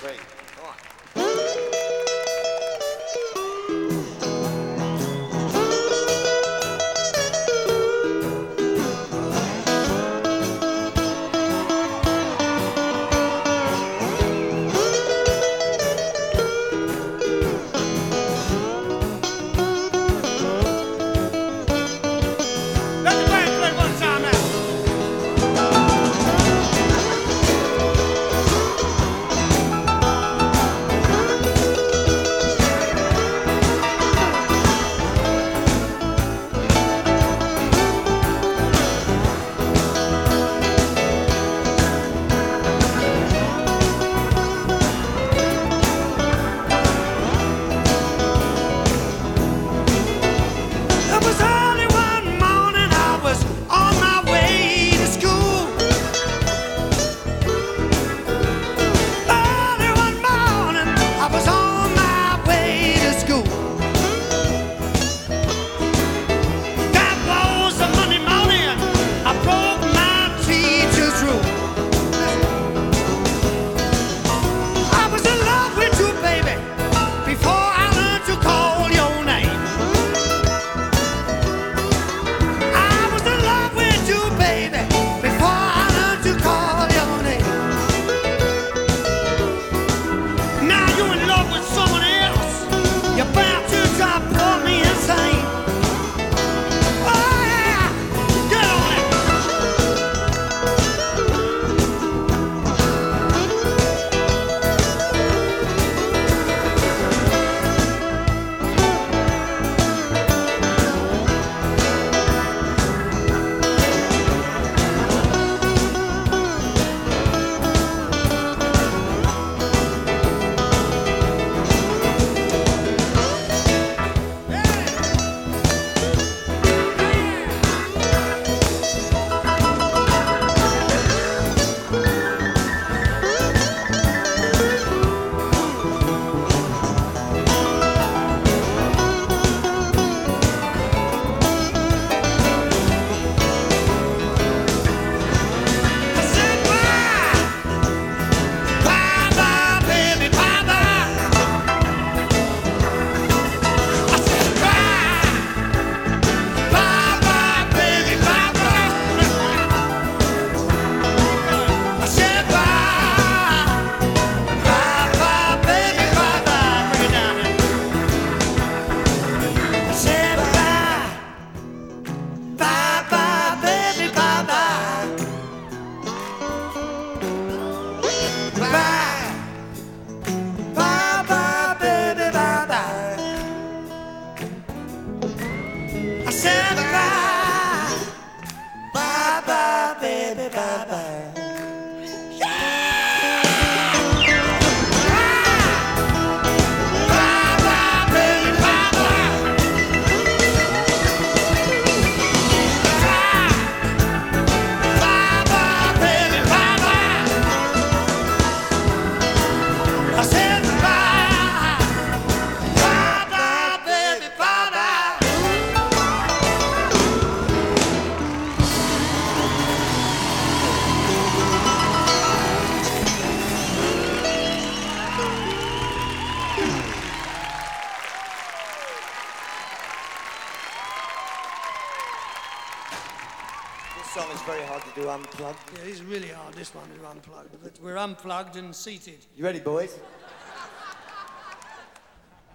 Great. Kaaba. song is very hard to do unplugged. Yeah, it's really hard. This one is unplugged, but we're unplugged and seated. You ready, boys?